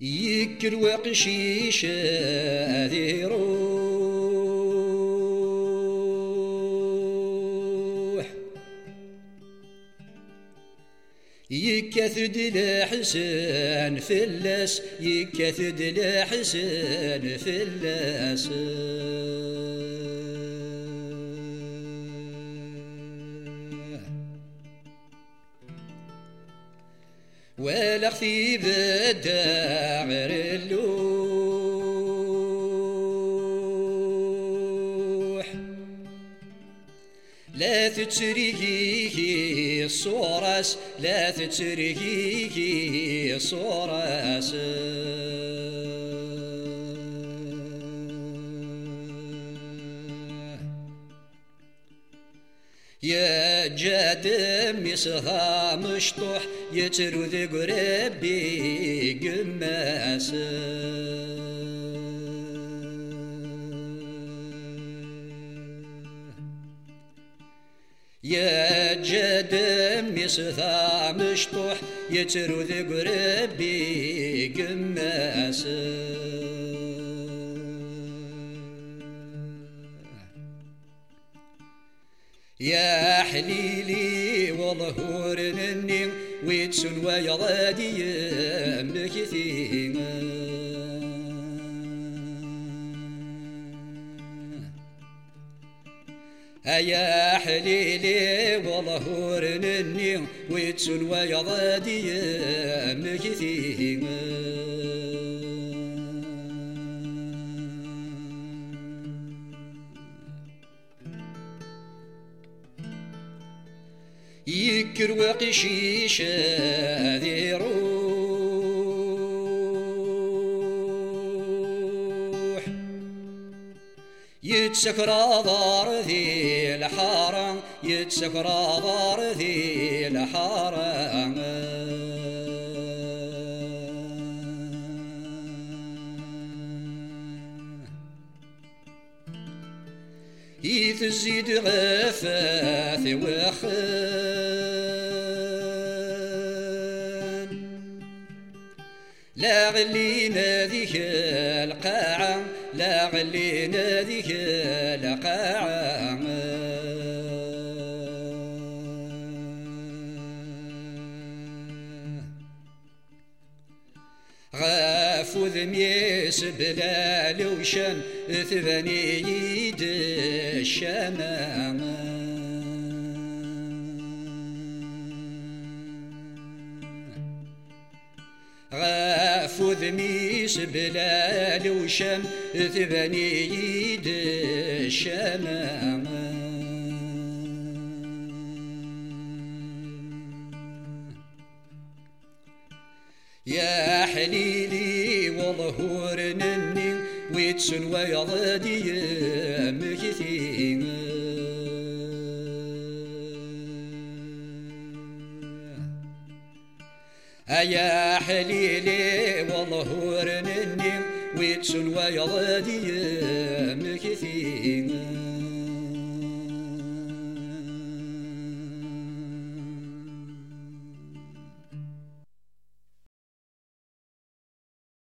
يكر وقشيش ذي روح يكثد في اللاس يكثد الحسن في ولا خفي بدا غير اللوح. لا تتريكي صورس لا تتريكي صورس يا جاد مسها مشطوح يترو ذي قربي قماس يا جاد مسها مشطوح يترو ذي قربي قماس يا حليلي والهور نني ويتسن ويضادي مكثين يا حليلي والهور نني ويتسن ويضادي مكثين يكر وقشيش ذي روح يتسكر ضار ذي الحارة يتسكر ضار ذي الحارة يتزيد غفاث وخان. لا غلينا ذيك القاعة لا غلينا ذيك القاعة. غافو ذميس بلا لوشن ثبني يد الشمام غافو ذميس بلا لوشن ثبني يد الشمام يا حليلي والهور نني ويتسن ويضادي مكثين يا حليلي والهور نني ويتسن ويضادي